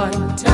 one time.